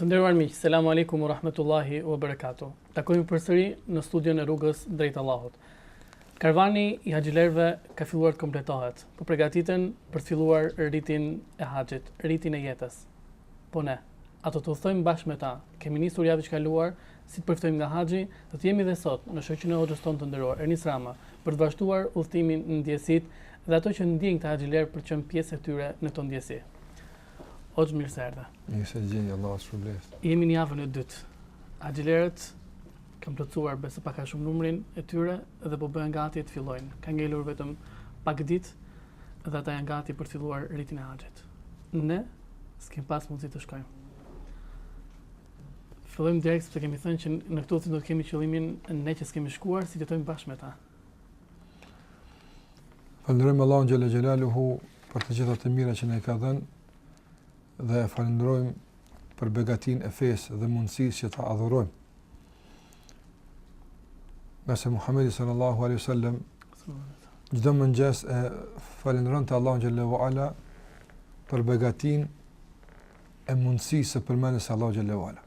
Të nderuar miq, selam alejkum u rahmetullahi u berekatu. Takohemi përsëri në studion e rrugës drejt Allahut. Karvani i haxhilerëve ka filluar të kompletohet. Po përgatiten për të filluar ritin e haxhit, ritin e jetës. Po ne, a do të udhëtojmë bashkë me ta? Kemi nisur javën e kaluar, si të përfitojmë nga haxhi, do të jemi dhe sot në shoqërinë e hoxhës tonë të nderuar, Ernis Rama, për të vazhduar udhëtimin në ndjesitë dhe ato që ndjejnë këta haxhilerë për të qenë pjesë e tyre në këto ndjesi. Hoxhë mirë se erdhe. Mirë se ju gjej, Allahu të shpërbleftë. Jemi në javën e dytë. Haxhilerët kanë plotësuar besoj pak a shumë numrin e tyre dhe po bëhen gati të fillojnë. Ka ngelur vetëm pak ditë dhe ata janë gati për të filluar ritin e haxhit. Ne s'kem pas mundësi të shkojmë. Fillojmë direkt sepse kemi thënë që në këto do të kemi qëllimin ne që s'kemi shkuar si të jetojmë bashkë me ta. Falënderojmë Allahun xhel-le xhelaluhu për të gjitha të mirat që na i ka dhënë dhe e falënderojmë për begatinë e fesë dhe mundësisë që ta adhurojmë. Nëse Muhamedi sallallahu alaihi wasallam çdo mëngjes e falënderonte Allahun xhel-le ue ala për begatinë e mundësisë së përmendjes së Allahut xhel-le ue ala.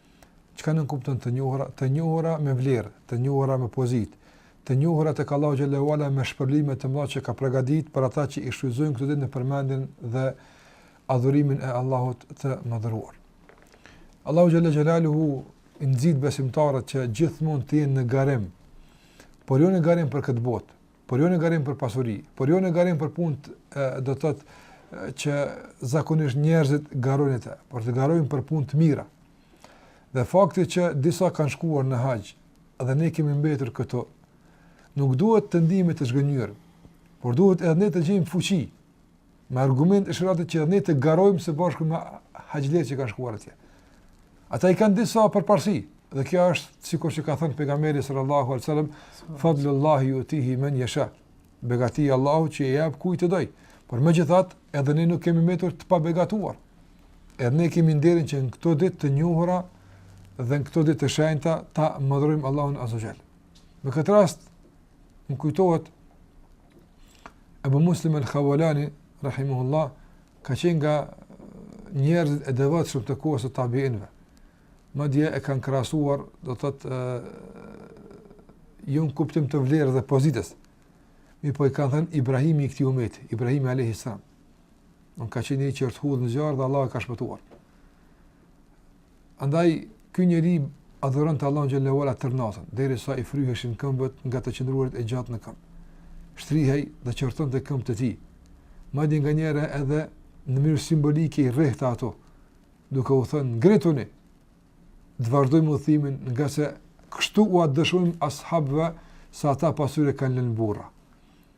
Çka nënkupton të njohura? Të njohura me vlerë, të njohura me pozitë, të njohura tek Allahu xhel-le ue ala me shpërblime të mëdha që ka përgatitur për ata që i shfrytëzojnë këto ditë në përmendjen dhe adhurimin e Allahut të Madhëruar. Allahu xhel-le xhelaluhu i nxit besimtarët që gjithmonë të jenë në garim, por jo në garim për këtë botë, por jo në garim për pasuri, por jo në garim për punë do të thotë që zakonisht njerëzit garojnë në të, por të garojmë për punë të mira. Dhe fakti që disa kanë shkuar në haxh dhe ne kemi mbetur këtu, nuk duhet të ndihemi të zhgënjyer, por duhet edhe ne të gjejmë fuqi Me argumente të sheriatit që edhe ne të garojmë së bashku me haxhinjtë që kanë shkuar atje. Ata i kanë disa përparësi, dhe kjo është sikurse që ka thënë pejgamberi sallallahu alaihi wasallam, fadlullahi jutihi men jesha, begati e Allahut që ia jep kujt të dojë, por megjithatë edhe ne nuk kemi mbetur të pabegatuar, edhe ne kemi nderin që në këto ditë të njohura dhe në këto ditë të shenjta ta madhërojmë Allahun azze ue xhel. Me këtë rast, më kujtohet, Ebu Muslim el Haulani, rahimehullah, ka qenë nga njerëzit e devotshëm të kohës të tabiinëve. Madje e kanë krahasuar, do të thotë jo në kuptim të vlerës dhe pozitës. Mirëpo i kanë thënë Ibrahimi i këtij umeti, Ibrahimi alejhi selam. Ky ka qenë një që është hudhë në zjarr dhe Allahu e ka shpëtuar. Andaj ky njeri adhuronte Allahun xhelle ue ala tër natën, derisa i fryheshin këmbët nga të qëndruarit e gjatë në këmbë. Shtrihej dhe qortonte këmbët e tij. Madje nganjëherë edhe në mënyrë simbolike i rrehte ato, duke u thënë ngrituni. Të vazhdojmë adhurimin, ngase kështu ua dëshmojmë ashabëve se ata pas tyre kanë lënë burra.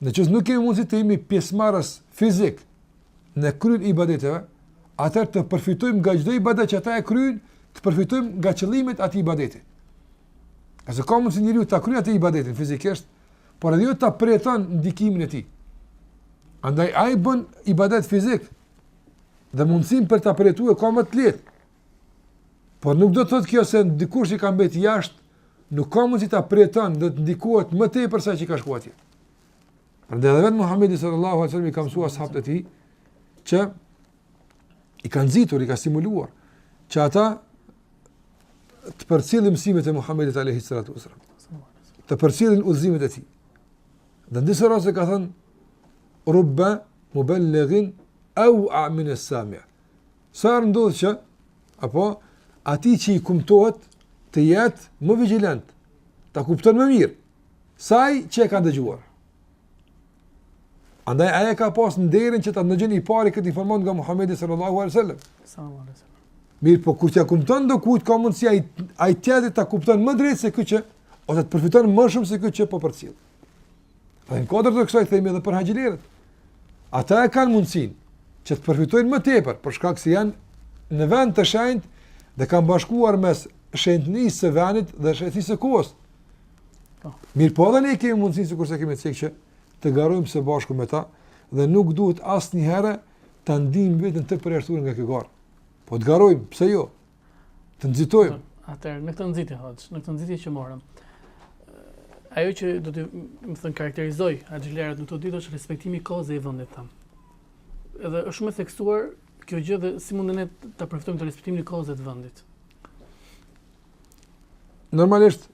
Në qoftë se nuk kemi mundësi të jemi pjesëmarrës fizik në kryerjen e ibadeteve, atëherë të përfitojmë nga çdo ibadet që ata e kryejnë, të përfitojmë nga qëllimet e atij ibadeti. Se ka mundësi njeriu ta kryen atë ibadetin fizikisht, por edhe jo ta përjeton ndikimin e tij. Andaj, ai bën ibadet fizik dhe mundësinë për ta përjetu e ka më të lehtë, Por nuk do të thotë kjo se dikush që ka mbetë jashtë nuk ka mundësi ta përjeton dhe të ndikohet më tepër se ai që ka shkuar atje. Prandaj edhe Muhamedi sallallahu alaihi wasallam i ka mësuar sahabët e tij që i ka nxitur, i ka stimuluar që ata të përcjellin mësimet e Muhamedit alayhi salatu wasallam. Të përcjellin udhëzimet e tij. Dhe në disa raste ka thënë rubba muballaghin aw'a min sami' Sa herë ndodh që apo atij që i kumtohet të jetë më vigjilent, ta kupton më mirë se ai që e ka dëgjuar. Andaj ai e ka pas nderin që ta ndëgjon i pari këtë informatë nga Muhamedi sallallahu alaihi wasallam. Sallallahu alaihi wasallam. Mirëpo kur t'ia kumton dikujt ka mundësi ai ai tjetri ta kupton më drejt se ky që ose të përfiton më shumë se ky që po përcjell. Dhe në kuadër të kësaj themi edhe për haxhilerët. Ata e kanë mundësin që të përfitojnë më tepër, për shkak se janë në vend të shenjtë dhe kanë bashkuar mes shenjtërisë së vendit dhe shenjtërisë së kohës. Po. Mirëpo edhe ne kemi mundësin, sikurse kemi theksu që të garojmë së bashku me ta dhe nuk duhet asnjëherë ta ndiejmë veten të përjashtuar nga kjo garë. Po të garojmë, pse jo? Të nxitojmë. Atëherë, në këtë nxitje hoxhë, në këtë nxitje që morëm. Ajo që do të, me thënë, karakterizojë haxhilerët në këto ditë është respektimi i kohës dhe i vendit thamë. Edhe është shumë e theksuar kjo gjë dhe si mund ne ta përfitojmë te respektimin e kohës dhe të vendit. Normalisht,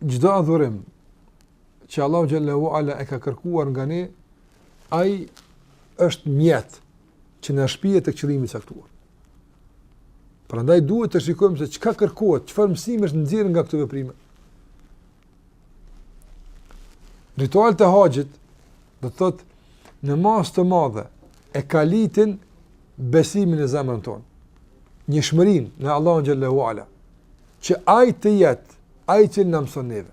çdo adhurim që Allahu xhelle ue ala e ka kërkuar nga ne, ai është mjet që na shpie tek qëllimi i caktuar. Prandaj duhet të shikojmë se çka kërkohet, çfarë mësimesh nxjerrim nga këto veprime. Ritualet e haxhit, do të thotë, në masë të madhe, e kalitin besimin në zemrën tonë, njëshmërinë në Allahun xhelle ue ala, që ai të jetë, ai që na mëson neve.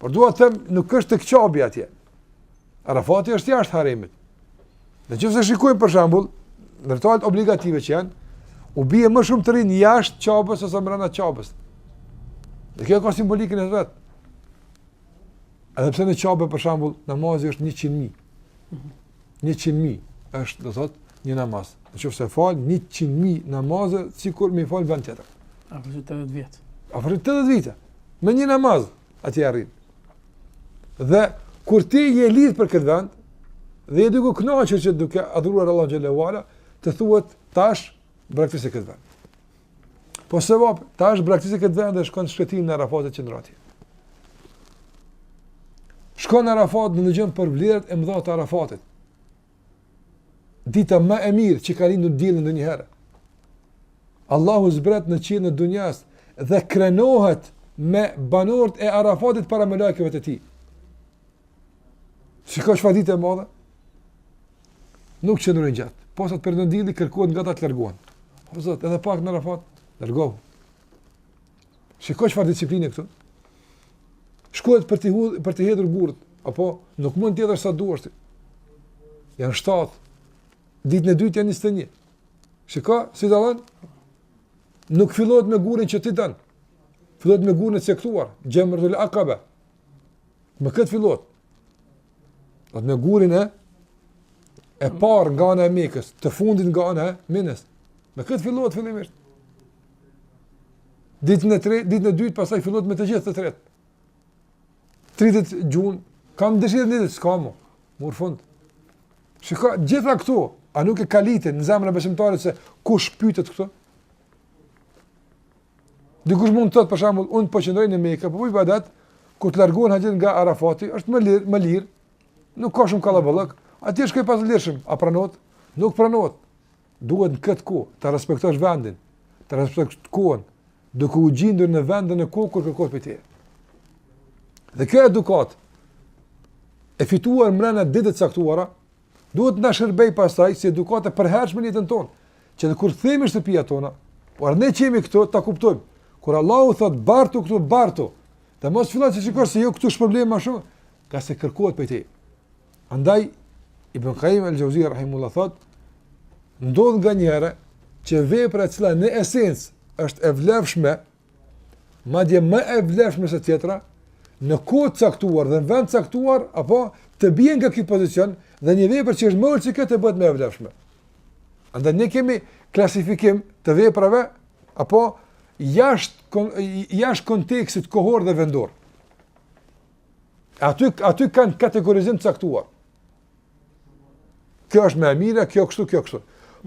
Por dua të them, nuk është tek Qabja atje. Arafati është jashtë haremit. Në qoftë se shikojmë për shembull, në ritualet obligative që janë, u bie më shumë të rrinë jashtë qabës ose mbrenda qabës. Dhe kjo ka simbolikën e vet. Edhe pse në qabe, për shembull, namazi është njëqind mijë. 100 mijë është do të thotë një namaz. Në qoftë se fal 100 mijë namaze, sikur me fal vend tjetër. Apo si 80 vjet. Apo si 80 vjet. Me një namaz aty arrin. Dhe kur ti je lidh për këtë vend dhe je duke kënaqur dhe duke adhuruar Allahun xhele ue ala, të thuhet tash braktise këtë vend. Po se vapë, tash braktise këtë vend dhe shko në shkretinë e Arafatit qëndro aty. Shkon në Arafat dhe dëgjon për vlerat e mëdha të Arafatit. Dita më e mirë që ka lindur dielli ndonjëherë. Allahu zbret në qiellin e dunjas dhe krenohet me banorët e Arafatit para melaikeve të tij. Shiko çfarë dite e madhe? Nuk qëndrojnë gjatë. Posa të perëndon dielli kërkohet nga ta të largohen. O Zot, edhe pak në Arafat, largohu. Shiko çfarë disipline këtu. Shkohet për të hudh, për të hedhur gurët, apo nuk mund të hedhësh sa duash ti. Janë 7. Ditën e dytë janë 21. Shiko si dallon. Nuk fillohet me gurin që ti don. Fillohet me gurin e caktuar, Xhemretul Akabe. Me këtë fillohet. Domethënë me gurin e e parë nga ana e Mekës, të fundit nga ana e Minës. Me këtë fillohet fillimisht. Ditën e tretë, ditën e dytë pastaj fillohet me të gjithë të tretë. 30 gjun, kam dëshirë një ditë, s'ka mu, murë fund. Shiko, gjitha këto, a nuk e kalitin në zemrën e besimtarit se kush pyetet këtu? Dikush mund të thotë për shembull, unë po qëndroj në Mekë, po bëj ibadet, kur të largohen haxhit nga Arafati, është më lirë, më lirë. Nuk ka shumë kallaballëk. Atje shkoj pak lirshëm, a pranohet? Nuk pranohet. Duhet në këtë kohë të respektosh vendin, të respektosh kohën, duke u gjindur në vendin e kohën kur kërkohet prej teje. Dhe kjo edukatë e fituar mbrenda ditëve të caktuara, duhet të na shërbejë pastaj si edukatë e përhershme në jetën tonë. Edhe kur themi shtëpiat tona, por ne që jemi këtu, ta kuptojmë. Kur Allahu thotë, bartu këtu, bartu, dhe mos fillo shiko se jo këtu është problem ma shumë, nga se kërkohet prej teje. Andaj, Ibn Kajim el Xheuzije, rahimehullah, thotë, ndodh nganjëherë, që vepra e cila në esencë është e vlefshme, madje më e vlefshme se tjetra, në kohë të caktuar dhe në vend të caktuar, apo të bien nga ky pozicion dhe një vepër që është më ulët se kjo të bëhet më e vlefshme. Andaj ne kemi klasifikim të veprave apo jashtë jashtë kontekstit kohor dhe vendor. Aty aty kanë kategorizim të caktuar. Kjo është më e mirë, kjo kështu, kjo kështu.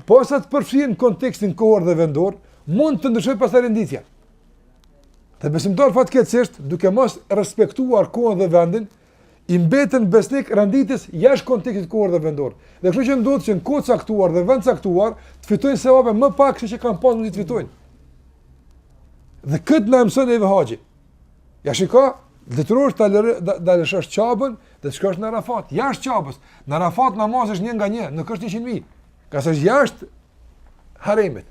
Posa të përfshihen në kontekstin kohor dhe vendor, mund të ndryshojë pastaj renditja. Dhe besimtarët fatkeqësisht, duke mos respektuar kohën dhe vendin, i mbeten besnikë renditjes jashtë kontekstit kohor dhe vendor. Dhe kështu që ndodh që në kohë caktuar dhe vend caktuar, të fitojnë sevape më pak se që kanë pas mundësi të fitojnë. Dhe këtë na mëson neve Ja shiko, detyrohesh ta ta lëshosh Qaben dhe të shkosh në Arafat, jashtë Qabes. Në Arafat namazi është një nga një, nuk është 100 mijë. Ngase jashtë haremit.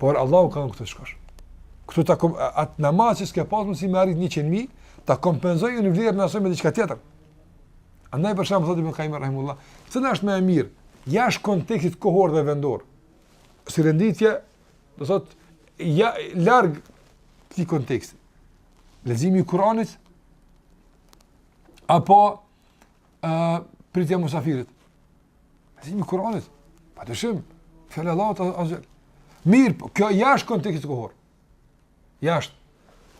Por Allahu ka, këtu do të shkosh. Këtu ta kom at namaz që s'ka pas mundsi me arrit 100 mijë, ta kompenzoj unë vlerën e asaj me diçka tjetër. Andaj për shembull thotë Ibn Qayyim rahimullah, cila është më e mirë jashtë kontekstit kohor dhe vendor. Si renditje Do thotë ja larg këtij konteksti. Leximi i Kur'anit apo ë uh, pritja e musafirit. Leximi i Kur'anit. Padyshim, fjalë e Allahut azze ue xhel. Mirëpo, kjo jashtë kontekstit kohor. Jashtë.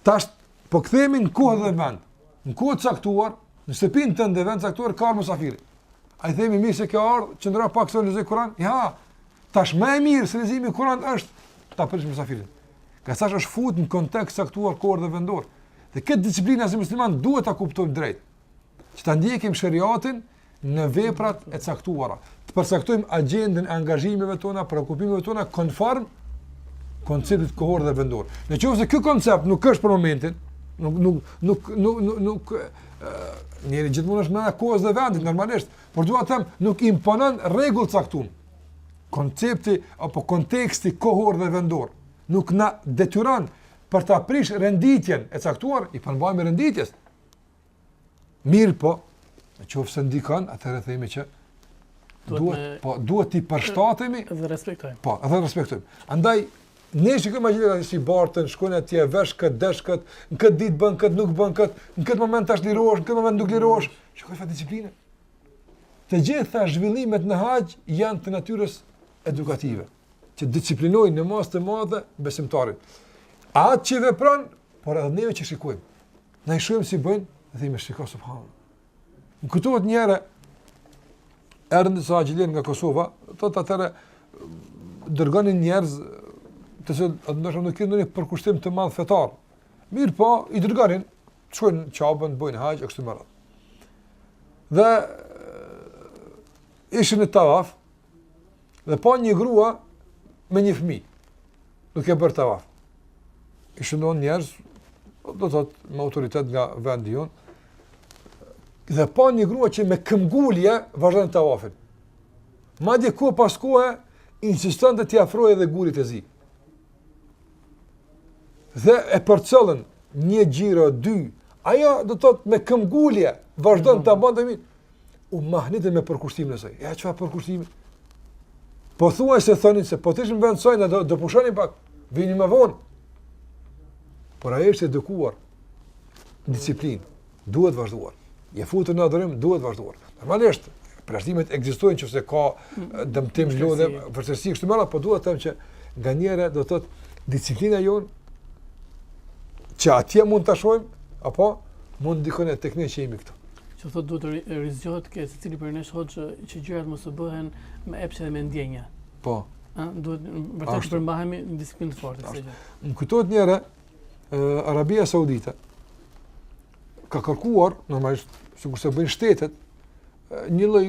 Tash po kthehemi në kohë dhe vend. Në kohë të caktuar, në shtëpinë tënde vend caktuar ka ardh mysafiri. A i themi mirë se ke ardhur, qëndro pak sa ta lexoj Kur'an. Jo. Tash më e mirë se leximi i Kur'anit është ta presësh mysafirin. Ngase është fut në kontekst caktuar kohor dhe vendor. Dhe këtë disiplinë si muslimanë duhet ta kuptojmë drejt. që ta ndjekim sheriatin në veprat e caktuara, të përcaktojmë agjendën e angazhimeve tona, preokupimeve tona, konform konceptit kohor dhe vendor. Në qoftë se ky koncept nuk është për momentin, nuk, nuk, nuk, nuk, nuk, nuk njeriu gjithmonë është mbrenda kohës dhe vendit, normalisht, por dua të them, nuk imponon rregull caktuar, koncepti, apo konteksti kohor dhe vendor, nuk na detyron për ta prish renditjen e caktuar, i përmbahemi renditjes, Mirëpo, në qoftë se ndikon, atëherë themi që duhet, po, duhet t'i përshtatemi. Dhe respektojmë. Po, dhe respektojmë. Andaj, ne shikojmë haxhinjtë si barten, shkojnë atje, vesh këtë, zhvesh këtë, në këtë ditë bën këtë, nuk bën këtë, në këtë moment tash lirohesh, në këtë moment nuk lirohesh, shiko çfarë disipline. Të gjitha zhvillimet në haxh janë të natyrës edukative, që disiplinojnë në masë të madhe besimtarin. Atë që vepron, por edhe neve që shikojmë. Ne i shohim si bëjnë, dhe themi shiko subhan. Më kujtohet një herë erdhën disa haxhilerë nga Kosova, do të thotë atëherë dërgonin njerëz të se ndoshta nuk kanë ndonjë përkushtim të madh fetar. Mirëpo, i dërgonin, të shohin Qaben, të bojnë haxh, e kështu me radhë. Dhe ishën në tavaf, Dhe panë një grua me një fëmi, duke bërë tavaf. Ishin do njerëz, do të thotë me autoritet nga vendi jonë, dhe panë një grua që me këmbëngulje vazhdon tavafin. Madje ku pas kohë, insistonte t'i afrohej edhe gurit të zi. dhe e përcollën një xhiro, dy, ajo do të thotë me këmbëngulje, vazhdon ta bante fëminë, u mahnitën me përkushtimin e saj. E çfarë përkushtimi? Pothuajse thonin se po të ishim n'vend saj, ne do, do pushonim pak, vinim më vonë. Por ajo është e edukuar, disiplinë, duhet vazhduar. Je futur në adhurim, duhet vazhduar. Normalisht, përjashtimet ekzistojnë nëse ka dëmtim lodhje, vështirësi kështu me radhë, po du të them që nganjëherë do të thotë disiplina jonë që atje mund ta shohim apo mund ndikon edhe tek ne që jemi këtu. Që thotë duhet të rizgjohet te secili prej nesh ajo që, që gjërat mos të bëhen me epshe dhe me ndjenja. Po. A, duhet vërtet të përmbahemi në disiplinë të fortë. Më kujtohet njëherë, Arabia Saudite ka kërkuar, normalisht, sikurse bëjnë shtetet, një lloj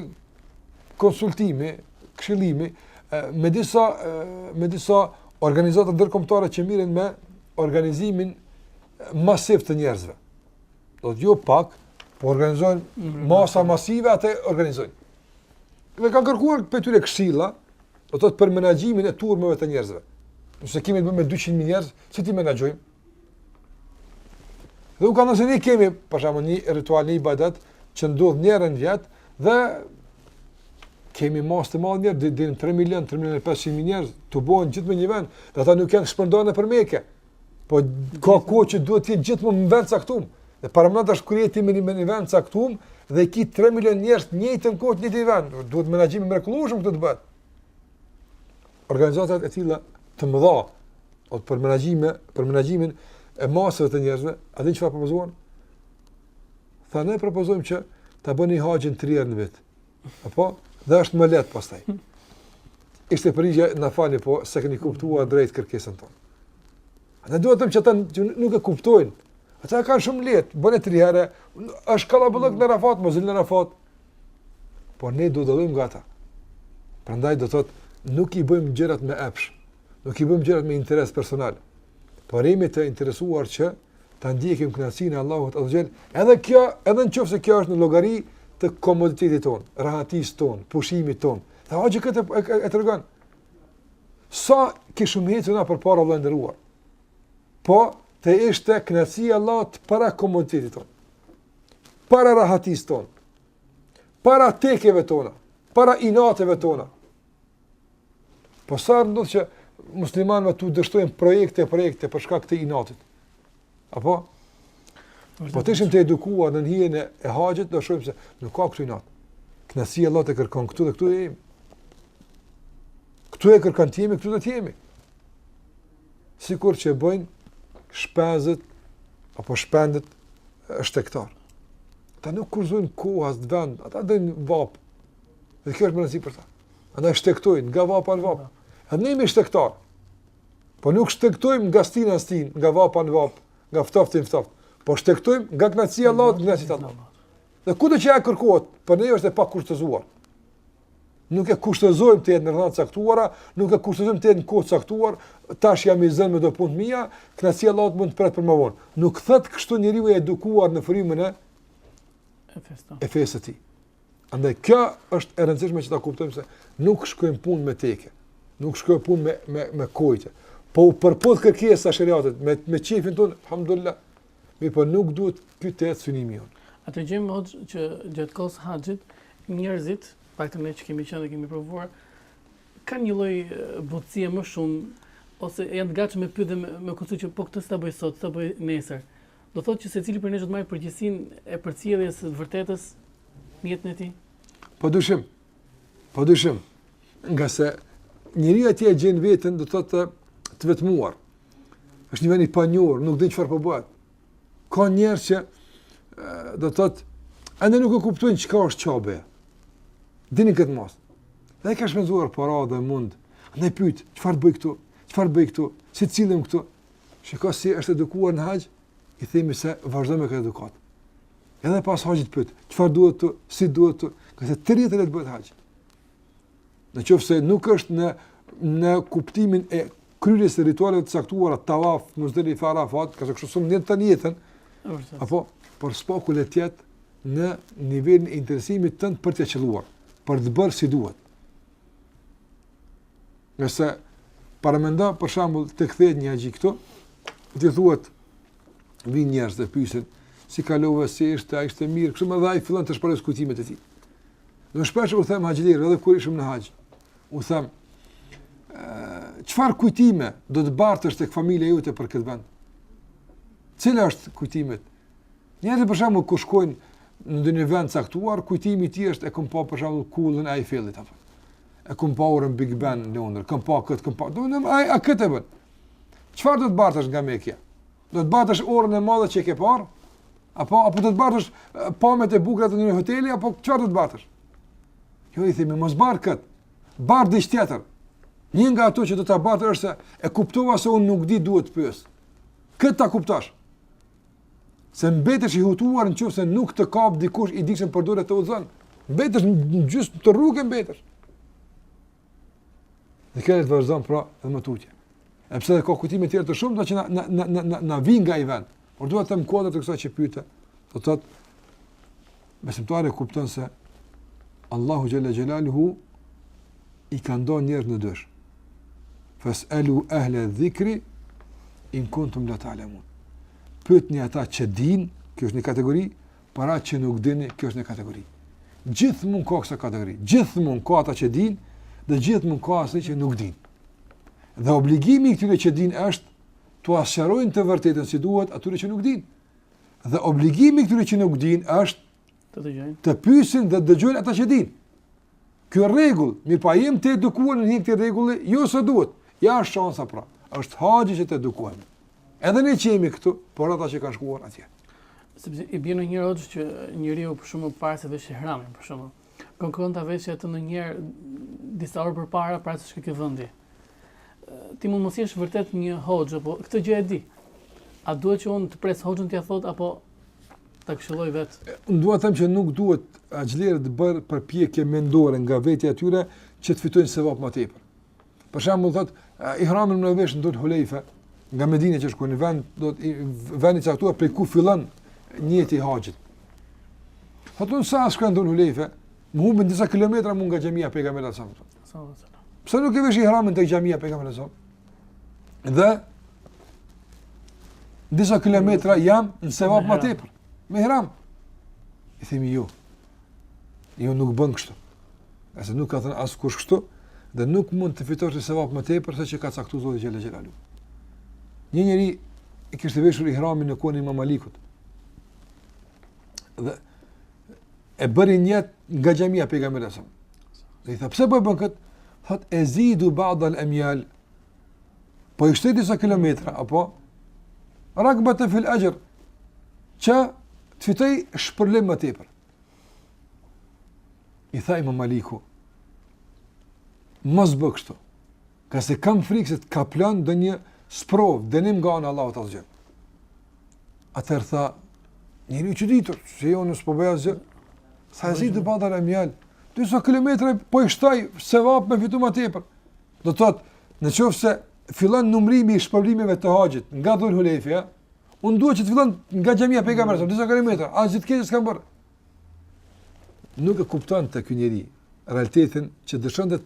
konsultimi, këshillimi, me disa, me disa organizata ndërkombëtare që merren me organizimin masiv të njerëzve. Do të thotë jo pak, po organizojnë masa masive, ata e organizojnë. Dhe kanë kërkuar prej tyre këshilla, do të thotë për menaxhimin e turmëve të njerëzve. Nëse kemi të bëjmë me 200 mijë njerëz, si t'i menaxhojmë? Dhe u kanë thënë se ne kemi për shembull një ritual një ibadet që ndodh një herë në vit dhe kemi masë të madhe njerëz deri në 3 milionë, 3 milionë 500 mijë njerëz, tubohen gjithë me një vend, dhe ata nuk janë shpërndarë nëpër Mekë. Po ka kohë që duhet të jenë gjithë në një vend caktuar. Dhe paramendo tash kur je ti me një vend caktuar dhe ki 3 milionë njerëz në njëjtën kohë në njëjtin vend, duhet menaxhim i mrekullueshëm që të bëhet. Organizatat e tilla të mëdha ose për menaxhime, për menaxhimin e masave të njerëzve, a dini çfarë propozuan? Tha ne propozojmë që ta bëni haxhin 3 herë në vit. Apo, dhe është më lehtë pastaj. Ishte përgjigja na falni po s'e keni kuptuar drejt kërkesën tonë. Ajo du të them që ata nuk e kuptojnë. Ata e kanë shumë lehtë, bëne tri herë, është kallaballëk në Arafat, mos dil në Arafat. Po ne do të dallim nga ata. Prandaj do të thotë, nuk i bëjmë gjërat me epsh. Nuk i bëjmë gjërat me interes personal. Por jemi të interesuar që ta ndjekim kënaqësinë e Allahut azza xhel, edhe kjo, edhe në qoftë se kjo është në llogari të komoditetit ton, rahatisë ton, pushimit ton. Dhe haxhi këtë e, e, e tregon. Sa kishim hecur ne përpara vëlla i nderuar. Po të ishte kënaqësia e Allahut para komoditetit ton. Para rahatisë ton. Para tekeve tona, para inateve tona. Po sa herë ndodh që muslimanëve t'u dështojnë projekte e projekte për shkak të inatit. Apo po të ishim të edukuar në hijen e haxhit, do shohim se nuk ka këtu inat. Kënaqësia e Allahut kërkon këtu dhe këtu jemi. Këtu e kërkon të jemi, këtu do të jemi. Sikur që bëjnë shpezët apo shpendët shtegtarë. Ata nuk kufizojnë kohë as vend, ata dojnë vapë, Dhe kjo është me rëndësi për ta. Ata shtegtojnë nga vapa në vapa. A ne jemi shtegtarë. Po nuk shtegtojmë nga stina në stinë, nga vapa në vapa, nga ftofti në ftoft. Po shtegtojmë nga knaqsia e Allahut, në knaqsi të Allahut. Dhe kudo që kërkohet, për ne është e pakushtëzuar. Nuk e kushtëzojmë të jetë në rrethana të caktuara, nuk e kushtëzojmë të jetë në kohë të caktuar, tash jam i zënë me do punë të mija, knaqsia e Allahut mund të presë për më vonë. Nuk thotë kështu njeriu i edukuar në frymën e, e fesë së tij. Andaj kjo është e rëndësishme që ta kuptojmë se nuk shkon kjo punë me teke, nuk shkon kjo punë me me me kujtë. Po u përputh kërkesa e sheriatit me me qejfin ton, alhamdulillah. Mirëpo nuk duhet ky të jetë synimi jon. Atëherë hoxhë që gjatë kohës së haxhit njerëzit, paktën ne që kemi qenë dhe kemi provuar, kanë një lloj butësie më shumë ose janë të gatshëm me pyet me, me kushtu që po këtë s'ta bëj sot, s'ta bëj nesër. Do thotë që secili prej nesh do të marrë përgjegjësinë e përcjelljes së të vërtetës në jetën e tij? Pa dyshim. Pa dyshim. Ngase njeriu atje e gjen veten do thotë të vetmuar. Është një vend i panjohur, nuk din çfarë po bëhet. Ka njerëz që do thotë ende nuk e kuptojnë çka është Qabeja. Deri në këtë masë. Dhe ka shpenzuar para dhe mund. Dhe pyet, çfarë të bëj këtu? Çfarë të bëj këtu? Si sillem këtu? Shiko si është edukuar në haxh, i themi se vazhdoje me këtë edukatë. Edhe pas haxhit pyet, çfarë duhet të, si duhet të, kështu tërë jeta të bëhet haxh. Në qoftë se nuk është në, në kuptimin e kryerjes së ritualeve të caktuara, tavaf, Muzdelife, Arafat, këse kështë shumë njëtë të njëtën, apo, por së paku le të jetë në nivelin e interesimit tonë për të qëlluar, për të bërë si duhet. Nëse paramendon për shembull të kthehet një haxhi këtu, ti thuash vijnë njerëz të pyesin si kalove si ishte, a ishte mirë, kështu me radhë ai fillon të shprehë kujtimet e tij. Ne shpesh u them haxhilerëve edhe kur ishim në haxh. U them çfarë kujtime do të bartësh tek familja jote për këtë vend? Cilat janë kujtimet? Njerëzit për shembull kur shkojnë në ndonjë vend të caktuar, kujtimi i tij është e kom pa për shembull kullën e Eiffelit apo. E kom pa orën Big Ben në Londër, kom pa këtë, kom pa. Do të ai a këtë bën. Çfarë do të bartësh nga Meka? Do të bartësh orën e madhe që ke parë? Apo apo do të bartësh pamjet e bukura të një hoteli apo çfarë do të bartësh? Jo i themi mos bart kët. Bart diç tjetër. Një nga ato që do të bartësh është se e kuptova se unë nuk di duhet të pyes. Këtë ta kuptosh. Se mbetesh i hutuar në qoftë se nuk të kap dikush i dijshëm për dore të udhëzon. Mbetesh në gjysë të rrugës mbetesh. Dhe kjo le të vazhdon pra dhe më tutje. E pse dhe ka kujtime tjera të shumta që na, na, na, na, na, na vijnë nga ai vend. Por dua të them kuadër të kësaj që pyete, do të thotë Besimtari e kupton se Allahu Xhel-le Xhelaluhu i ka nda njerëzit në dysh. Fes'elu ehle dhikri, in kuntum la ta'lamun. Pyetni ata që din, kjo është një kategori, pra që nuk dini, kjo është një kategori. Gjithmonë ka kësi kategori. Gjithmonë ka ata që din dhe gjithmonë ka ata që nuk din. Dhe obligimi i këtyre që din është t'u sqarojnë të vërtetën si duhet atyre që nuk din. Dhe obligimi i këtyre që nuk dinë është të dëgjojnë, të pyesin dhe të dëgjojnë ata që dinë. Ky rregull, mirëpo a jemi të edukuar në këtë rregull, jo sa duhet. Ja është shansa pra. Është haxhi që të edukohemi. Edhe ne që jemi këtu, por ata që kanë shkuar atje. Sepse i bën një rrogë që njeriu për shkakun e parë se vesh ihramin, për shkakun. Kërkon ta veshë atë ndonjëherë disa orë përpara para se të shkojë te vendi. Ti mund të mos jesh vërtet një hoxhë, po këtë gjë e di. A duhet që unë të pres hoxhën t'ia thotë apo ta këshilloj vet? Unë dua të them që nuk duhet haxhilerët të bëjnë përpjekje mendore nga vetja e tyre që të fitojnë sevap më tepër. Për shembull thot Ihramin e vesh në Dul Hulejfe, nga Medina që shkon në vend, do thot vendi i caktuar prej ku fillon nijeti i haxhit. Thot unë sa shkoj në Dul Hulejfe, më humbën disa kilometra nga xhamia e pejgamberit sallallahu alejhi ve selem. Pse nuk e vesh Ihramin te xhamia e pejgamberit sallallahu alejhi ve selem? Dhe disa kilometra jam në sevap më tepër. Me Ihram. I themi jo, jo, Ju nuk bën kështu. Se nuk ka thënë askush kështu dhe nuk mund të fitosh sevap më tepër se që ka caktuar Zoti xhele xhelaluhu. Një njeri i kishte veshur ihramin në kohën e Imam Malikut. Dhe e bëri nijet nga xhamia e pejgamberit s.a.s. Dhe i tha pse po e bën kët? Thot e zidu ba'dal emjal Po i shtoj disa kilometra, apo? Ragbeten fil exhr, që të fitoj shpërblim më tepër. I tha imam Maliku, mos bën kështu, ngase kam frikë se të kaplon edhe një sprovë, dënim nga ana e Allahut aze ue xhel. Atëherë tha, njeri i çuditur, që jo në se po bëj asgjë, tha ezidu ba'dal emjal, disa kilometra po i shtoj, sevap me fitu ma tepër. Do të thotë, në qoftë se fillon numrimi i shpërblimeve të haxhit nga Dhul Hulejfja, unë dua që të fillon nga xhamia e pejgamberit, disa kilometra, asgjë të keqe s'kam bërë. Nuk e kuptonte ky njeri realitetin që dëshironte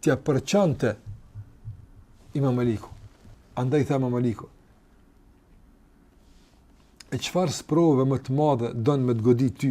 t'ia përçonte Imam Maliku. Andaj tha Imam Maliku. E çfarë sprove më të madhe don me të godit ty?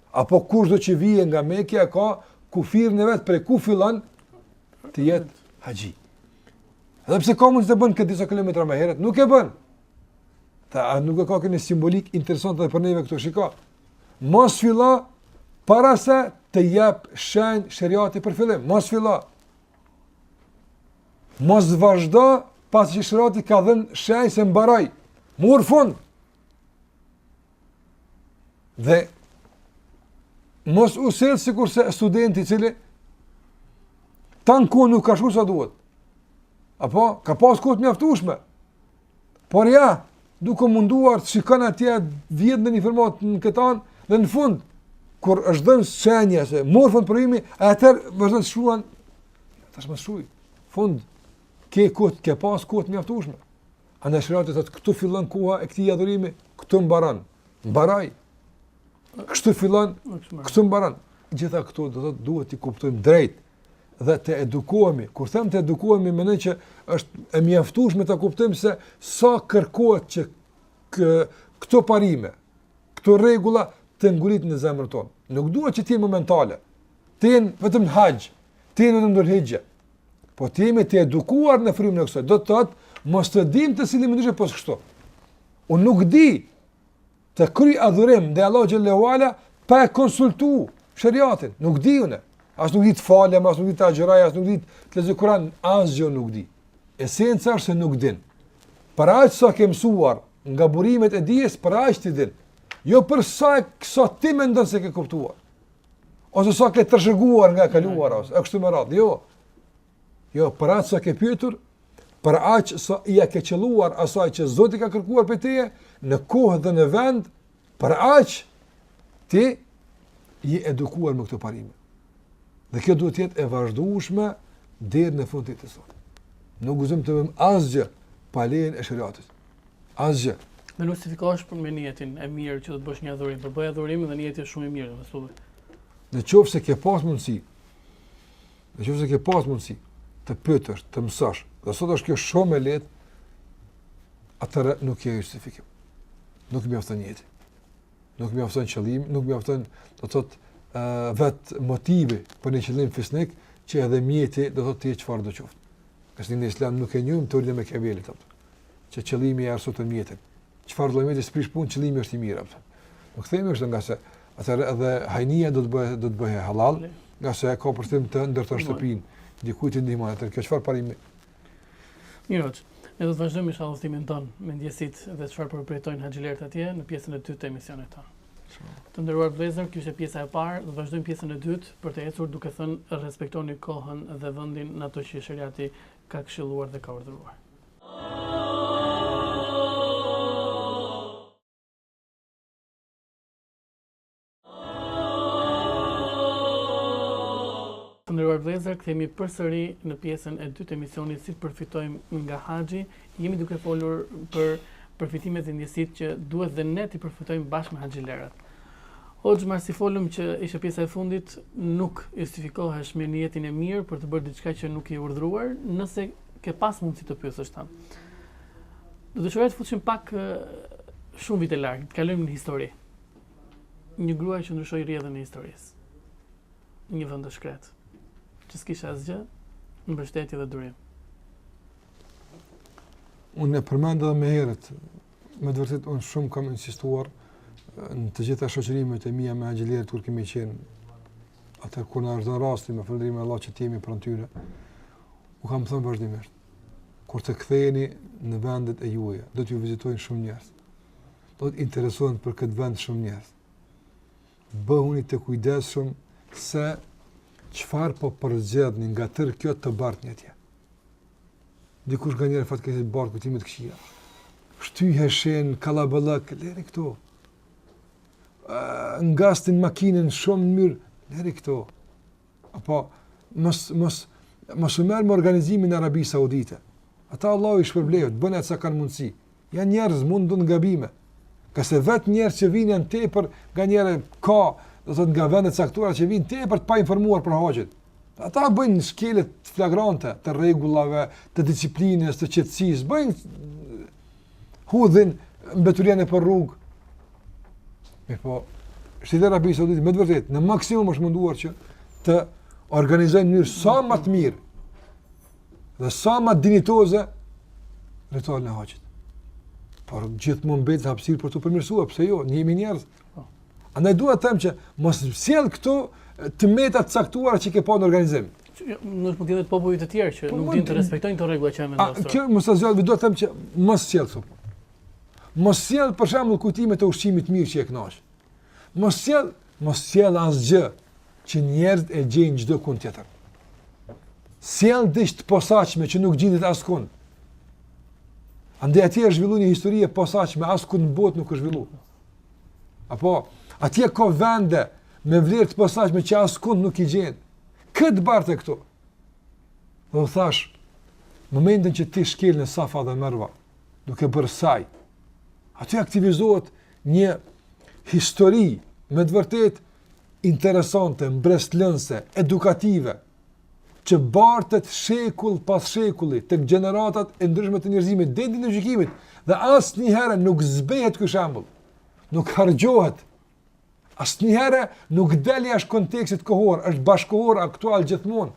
Apo kushdo që vjen nga Mekja ka kufirin e vet prej ku fillon të jetë haxhi. Edhe pse ka mund ta bën këtë disa kilometra më herët, nuk e bën. Tash kjo e ka një simbolikë interesant edhe për neve këtu shiko. Mos fillo para se të jap shenjë sheriati për fillim. Mos fillo. Mos vazhdo pasi që sheriati ka dhënë shenjë se mbaroi. Mori fund. Dhe mos u sill sikurse studenti i cili tan kohën nuk ka shkru sa duhet. Apo ka pas kohë të mjaftueshme. Por ja, duke u munduar të shikon atje vjedh ndonjë informatë në kët anë dhe në fund kur është dhënë shenja se mori fund provimi, atëherë vazhdon të shkruan tash më shkruj. Fund ke kot, ke pas kohë t'mjaftueshme. Andaj sheriati të thotë, këtu fillon koha e këtij adhurimi, këtu mbaron, mbaroi, kështu fillon, këtu mbaron. Gjitha këto do të thotë, duhet t'i kuptojmë drejt dhe të edukohemi. Kur them të edukohemi, mendoj që është e mjaftushme ta kuptojmë se sa kërkohet që kë, këto parime, këto rregulla të nguliten në zemrën tonë. Nuk duhet që të jenë momentale, të jenë vetëm në haxh, të jenë vetëm në dhulhixhe, Po të jemi të edukuar në frymën e kësaj. Do të thotë mos të dimë të sillemi ndryshe pos kështu. Unë nuk di të kryej adhurim ndaj Allahut Teala pa e konsultu sheriatin, nuk di unë. As nuk di të falem, as nuk di të agjëroj, as nuk di të lexoj Kuran, asgjë nuk di. Esenca është se nuk din. Për aq sa ke mësuar nga burimet e dijes, për aq ti din. Jo për sa, sa ti mendon se ke kuptuar. Ose sa ke trashëguar nga e kaluara ose e kështu me radhë. Jo. Jo, për aq sa ke pyetur, për aq sa ia ke qëlluar asaj që Zoti ka kërkuar prej teje në kohë dhe në vend, për aq ti je edukuar me këto parime. Dhe kjo duhet të jetë e vazhdueshme deri në fund të jetës. Nuk guxojmë të bëjmë asgjë pa lejen e sheriatit. Asgjë. Nuk justifikohesh pra me nijetin e mirë që do të bësh një adhurim, po bëj adhurim dhe nijeti është shumë i mirë, do të thotë. Në qoftë se ke pasë mundësi, në qoftë se ke pas mundësi të pyesësh, të mësosh, dhe sot është kjo shumë e lehtë, atëherë nuk ke justifikim. Nuk mjafton nijeti. Nuk mjafton qëllimi, nuk mjafton, do të thotë, vetë motivi për një qëllim fisnik që edhe mjeti do të thotë të jetë çfarëdo qoftë. Se në Islam nuk e njohim teorinë e Makiavelit atë. që qëllimi e arsyeton mjetin. Çfarëdo mjeti s'prish punë, qëllimi është i mirë apo. Nuk themi është ngase atëherë edhe hajnia do të bëhet do të bëhet halal, ngase ka përfitim të ndërton shtëpinë, dikujt i ndihmon atë. Kjo çfarë parimi? Mirë. Ne do të vazhdojmë inshallah udhëtimin tonë me ndjesitë dhe çfarë përjetojnë haxhilerët atje në pjesën e dytë të emisionit tonë. Të nderuar vëllezër, kjo është pjesa e parë, do vazhdojmë pjesën e dytë për të ecur duke thënë respektoni kohën dhe vendin në ato që sheriati ka këshilluar dhe ka urdhëruar. Të nderuar vëllezër, kthehemi përsëri në pjesën e dytë të emisionit si të përfitojmë nga haxhi. Jemi duke folur për përfitimet dhe ndjesitë që duhet dhe ne t'i përfitojmë bashkë me haxhilerët. Hoxhë masi folëm që ishte pjesa e fundit nuk justifikohesh me nijetin e mirë për të bërë diçka që nuk je urdhëruar, nëse ke pas mundësi të pyesësh ta. Do të doja të futeshim pak shumë vite larg, të kalojmë në histori. Një grua që ndryshoi rrjedhën e historisë. Një vend të shkret, që s'kishte asgjë, mbështetje dhe durim. Ne e përmendëm më herët Me të vërtet, unë shumë kam insistuar në të gjitha shoqërimet e mija me haxhilerët kur kemi qenë atëherë kur na është dhënë rasti me falënderim Allahut që t'jemi pranë tyre. U kam thënë vazhdimisht. Kur të ktheheni në vendet e juaja, do t'ju vizitojnë shumë njerëz. Do të interesohen për këtë vend shumë njerëz. Bëhuni të kujdesshëm se çfarë po përzgjedhni nga tërë kjo të bartni atje. Dikush nganjëherë fatkeqësisht bart kujtime të këqija. Shtyheshin kallaballëk, lëri këto. Uh, ngastin makinën shumë në mënyrë, lëri këto. Apo mos mos mos u merr me organizimin e Arabisë Saudite. Ata Allahu i shpërbleftë, bëjnë atë sa kanë mundësi. Janë njerëz mund të bëjnë gabime. Se vetë njerëzit që vijnë janë tepër nganjëherë ka, do të thotë nga vende të caktuara që vijnë tepër të painformuar për haxhin. Ata bëjnë shkelje flagrante të rregullave, të disiplinës, të qetësisë, bëjnë hudhin mbeturina nëpër rrugë. Mirëpo shteti i Arabisë Saudite me të vërtetë në maksimum është munduar që të organizojnë në mënyrë sa më të mirë dhe sa më dinjitoze ritualin e haxhit. Por gjithmonë mbetet hapësirë për të përmirësuar, pse jo, ne jemi njerëz. Po. Andaj dua të them që mos sjell këtu të meta të caktuara që ke pa në organizim. Jo, nuk mund të jetë popujt e tjerë që po, nuk din të respektojnë këto rregulla që janë vendos. Që mos ta zgjas, dua të them që mos sjell këtu. Mos sjell për shembull kujtime të ushqimit të mirë që je kënaq. Mos sjell, mos sjell asgjë që njerëzit e gjejnë çdokund tjetër. Sjell diç të posaçme që nuk gjendet askund. Andaj atje është zhvilluar një histori e posaçme, askund në botë nuk është zhvilluar. Apo atje ka vende me vlerë të posaçme që askund nuk i gjen. Këtë barte këtu. Do thotë, momentin që ti shkel në Safa dhe Merva, duke bërë saj, aty aktivizohet Një histori me të vërtet interesante, mbresëlënëse, edukative, që bartet shekull pas shekulli te gjeneratat e ndryshme të njerëzimit, deri në Ditën e Gjykimit, dhe asnjëherë nuk zbehet ky shembull, nuk harxhohet, asnjëherë nuk del jashtë kontekstit kohor, është bashkëkohor aktual gjithmonë,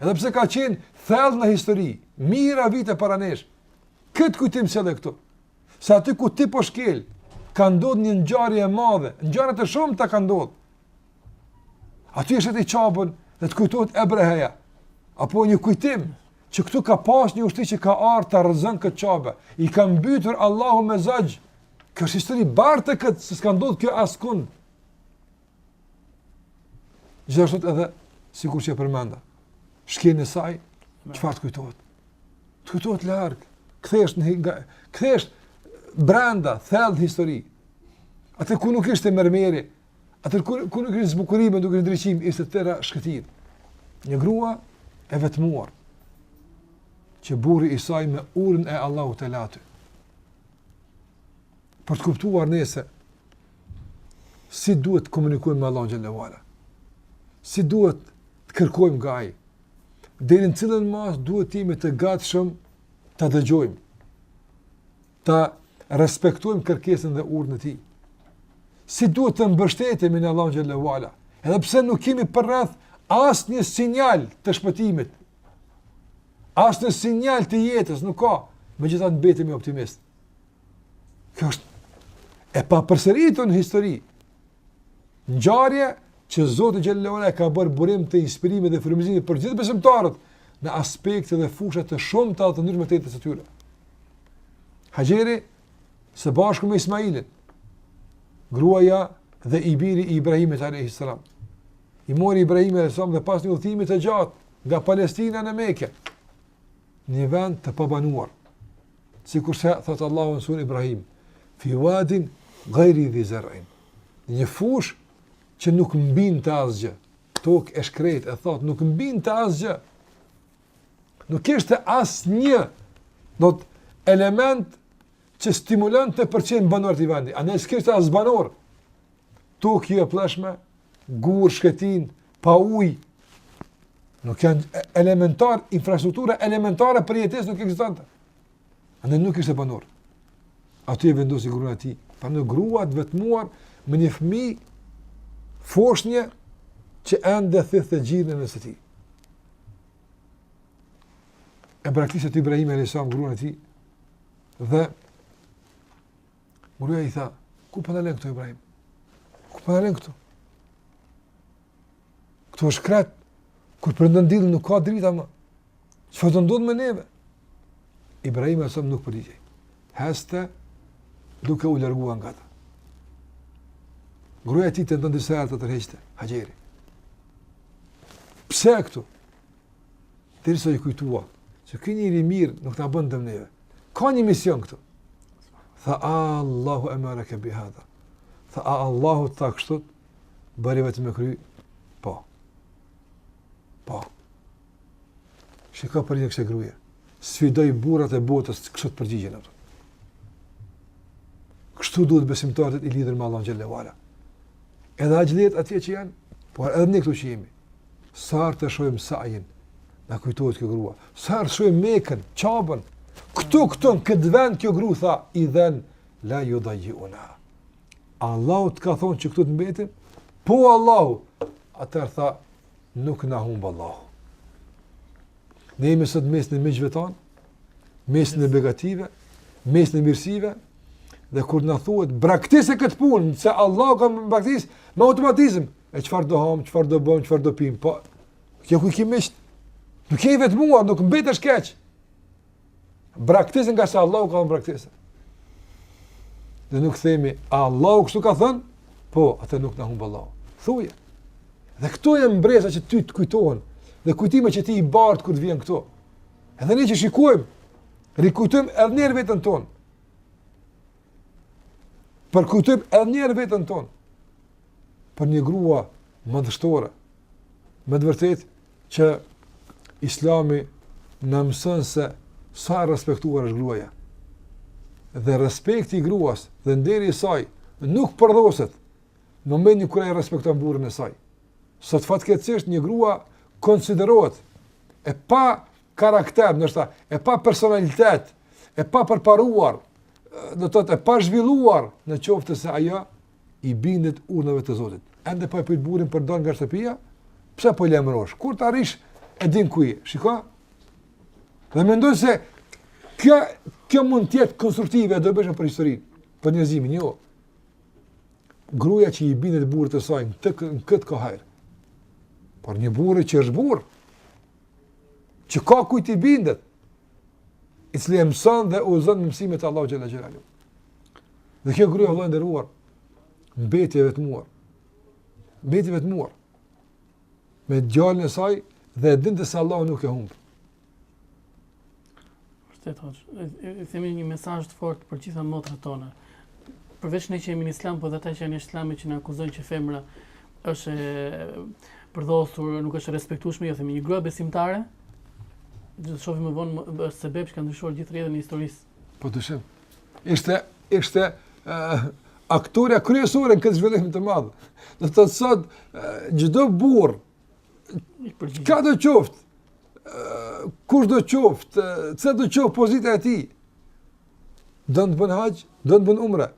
edhe pse ka qenë thellë në histori, mijëra vite para nesh, këtë kujtim sille këtu, Se aty ku ti po shkel, ka ndodhë një ngjarje e madhe, ngjarje të shumta ka ndodhë. Aty e sheh ti Qaben dhe të kujtohet Ebreheja, apo një kujtim, që këtu ka pas një ushtri që ka ardhë ta rrëzon këtë Qabe, i ka mbytur Allahu me zogj, kjo është histori barte këtë, se s'ka ndodhë kjo askund. Gjithashtu edhe sikurse e përmenda. Shkon te saj, çfarë të kujtohet? Të kujtohet larg. Kthesh në kthehesh brenda thell n'histori. Atëher kur nuk ishte mermeri, atëher kur nuk ishte zbukurime, as ndriçim ishte e tëra shkretëtirë. Një grua e vetmuar që burri i saj me urdhrin e Allahut e la aty. Për të kuptuar ne se si duhet të komunikojmë me Allahun xhallahu ala. Si duhet të kërkojmë nga ai? Deri në cilën mas duhet të jemi të gatshëm ta dëgjojmë? Ta respektojmë kërkesën dhe urdhrin e tij. Si duhet të mbështetemi në Allahun xhallahu ala? Edhe pse nuk kemi përreth asnjë sinjal të shpëtimit. Asnjë sinjal të jetës nuk ka, megjithatë mbetemi optimistë Kjo është e papërsëritur në histori. Ngjarje që Zoti xhallahu ala ka bërë burim të inspirimit dhe frymëzimit për gjithë besimtarët në aspekte dhe fusha të shumta të ndryshme të jetës së tyre. Haxheri së bashku me Ismailin, gruaja dhe i biri i Ibrahimit alayhi salam. I mori Ibrahimi alayhi salam dhe pas një udhëtimi të gjatë nga Palestina në Mekë, një vend të pabanuar, sikurse thot Allahu në surën Ibrahim, fi wadin ghayri dhi zar'in. Një fush që nuk mbinte asgjë, tokë e shkret e thatë nuk mbinte asgjë. Nuk kishte asnjë element që stimulonte për t'qen banor te ai vendi. Andej s'kishte as banor. Tokë e papëlleshme, gurë shkretinë, pa ujë, nuk janë elementar, infrastruktura elementare për jetesë nuk ekzistonte. Andaj nuk ishte banor. Aty e vendosi gruan e tij. Pra një grua të vetmuar me një fëmijë foshnje që ende thithte gjirin e nënës ti. E braktisi aty Ibrahimi alayhi salam, gruan e ti, dhe Gruja i tha, ku po na len këtu, Ibrahim? Ku po na len këtu? Këtu është shkretë, kur perëndon dielli nuk ka drita ma. Çfarë do ndodhë me neve? Ibrahimi alayhi salam nuk përgjigjej. Heshte, duke u largua nga ta. Gruja e ti tenton disi ta tërheqte, Haxheri. Pse këtu? Derisa i kujtua që ky njeri i mirë nuk na bën dëm neve. Ka një mision këtu. Tha Allahu emerake bi hadha. Tha a Allahu tha kështu, bëri vetëm me kry, po. Po. Shiko për një kësi gruaje. Sfidoj burrat e botës të kthejnë këtë përgjigje. Kështu duhet besimtari të lidhet me Allahun xhele ve ala. Edhe haxhilerët atje që janë, por edhe ne këtu që jemi. Sa herë të shohim sajin, na kujtohet kjo grua. Sa herë shohim Mekën, Qabën, këtu këtu në këtë vend kjo grua tha, idhen la judajiuna. Allahu të ka thonë që këtu të mbetim? Po Allahu. Atëherë tha, nuk na humb Allahu. Ne jemi sot mes miqve tanë, mes begative, mes mirësive, dhe kur na thuhet, braktise këtë punë, se Allahu ka me braktis, me automatizm, e çfarë do hamë, çfarë do bëjmë, çfarë do pimë, po, kjo ku i ke miqtë, do të jesh i vetmuar, do mbetesh keq, braktise ngase Allahu ka me braktis, dhe nuk themi, a Allahu kështu ka thënë, po, atë nuk na humb Allahu, thuje, dhe këto janë mbresa që ty të kujtohen, dhe kujtime që ti i bart kur ti vjen këto, edhe ne që shikojmë, rikujtojmë edhe një herë veten tonë, përkujtojmë edhe një herë veten tonë, për një grua madhështore. Me të vërtetë që islami na mëson se sa e respektuar është gruaja. Dhe respekti i gruas dhe nderi i saj nuk përdhoset në momentin kur e respekton burrin e saj. Sot fatkeqësisht një grua konsiderohet e pakarakter, domethënë e papersonalitet, e papërparuar, do të thotë e pazhvilluar në qoftë se ajo i bindet urdhrave të Zotit. Ende po e pyet burrin për dal nga shtëpia, pse po i lajmërohesh? Kur të arrish e din ku je. Shiko. Dhe mendon se kjo kjo mund të jetë konstruktive e dobishme për historinë, për njerëzimin, jo. Gruaja që i bindet burrit të saj në këtë kohë. Por një burrë që është burrë, që ka kujt i bindet, i cili e mëson dhe udhëzon në mësimet e Allahut xhele xhelaluhu. Dhe kjo grua vëlla i nderuar mbeti e vetmuar. Mbeti e vetmuar. Me djalin e saj dhe e dinte se Allahu nuk e humb. Vërtet hoxhë. E themi një mesazh të fortë për të gjitha motrat tona. Përveç ne që jemi në Islam, po edhe ata që janë jashtë Islamit që na akuzojnë që femra është e përdhosur, nuk është e respektueshme, jo themi një grua besimtare, do të shohim më vonë është sebeb që ka ndryshuar gjithë rrjedhën e historisë Pa dyshim. Ishte, ishte uh, aktorja kryesore në këtë zhvillim të madh. Do të thotë sot, çdo burrë, kado qoftë, kushdo qoftë, cilado qoftë pozita e tij, don të bën haxh, don të bën umre.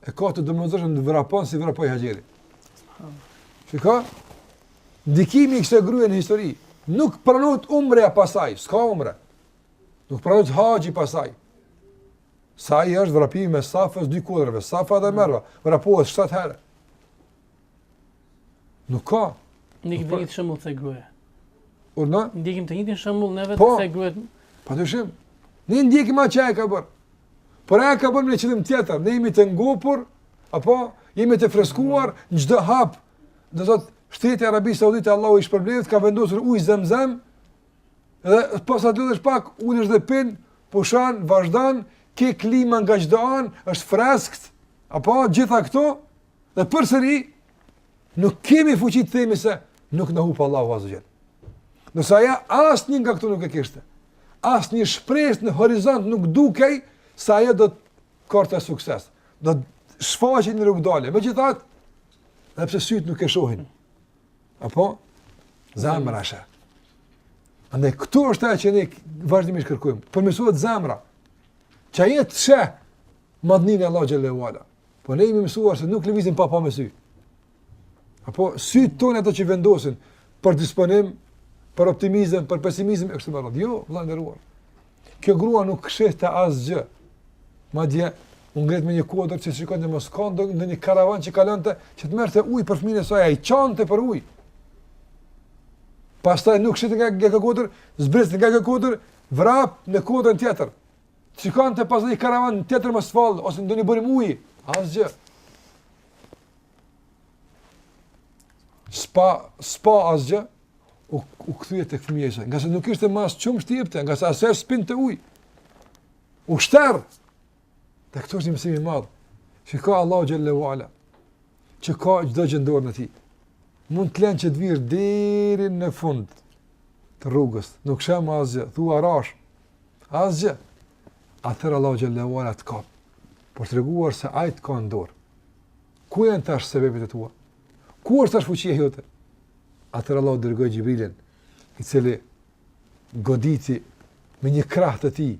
E ka të domosdoshme të vrapon si vrapoi Haxheri. Shiko. Ndikimi i kësaj gruaje në histori. Nuk pranohet umreja pasaj, s'ka umre. Nuk pranohet haxhi pasaj. Saji është vrapimi mes atyre dy kodrave, Safa dhe Merva, vrapohet 7 herë. Nuk ka. Nuk i dhejtë shëmbull të gruja. Urdhno? Ndikim të njëtin shëmbull në vetë po, të gruja. Pa dyshim. Ne ndikim atë që e ka bërë. Por e ka bërë me qëllim tjetër. Ne jemi të ngopur, apo jemi të freskuar në çdo hap. Dhe thotë, shteti i Arabisë Saudite, Allahu i shpërbleftë, ka vendosur ujë zemzem, Dhe pastaj lodhesh pak, ulesh dhe pin, pushon, vazhdon, ke klima nga çdo anë, është freskët, apo gjitha këto, dhe përsëri, nuk kemi fuqi të themi se nuk na hup Allahu azze ve xhel. Ndërsa ajo, asnjë nga këto nuk e kishte. Asnjë shpresë në horizont nuk dukej se ajo do të korte sukses. Do të shfaqej një rrugëdalje. Megjithatë, edhe pse sytë nuk e shohin. Apo? Zemra sheh. Andaj, këtu është ajo që ne vazhdimisht kërkojmë. Përmirësuar zemra. Që ajo të sheh madhninë e Allahut xhel-le ue ala. Po ne jemi mësuar se nuk lëvizim pa pa me sy. Apo, sytë tanë ato që vendosin për disponim, për optimizëm, për pesimizëm, e kështu me radhë. Jo, vëlla i nderuar. Kjo grua nuk shihte asgjë. Madje u ngrit në një kodër që shikonte mos ka ndonjë karvan që kalonte që të merrte ujë për fëmijën e saj, ai qante për ujë. Pastaj nuk shihte nga ajo kodër, zbriste nga ajo kodër, vrap në kodrën tjetër. Shikonte për ndonjë karvan tjetër mos vallë ose ndonjë burim uji, asgjë. S'pa, s'pa asgjë. u u kthye tek fëmija, ngase nuk ishte më as qumësht t'i jepte, ngase as ajo s'pinte ujë. U shter. E këtu është një mësim i madh. Shiko Allahu xhel-le ue ala. Që ka çdo gjë në dorën e tij. Mund të lën që të vish deri në fund të rrugës. Nuk shihet asgjë, thua rashë. Asgjë. Atëherë Allahu xhel-le ue ala të ka. Për treguar se ai të ka në dorë. Ku janë tash sebepet e tua? Ku është tash fuqia jote? Atëherë Allahu dërgoi Xhibrilin, i cili goditi me një krah të tij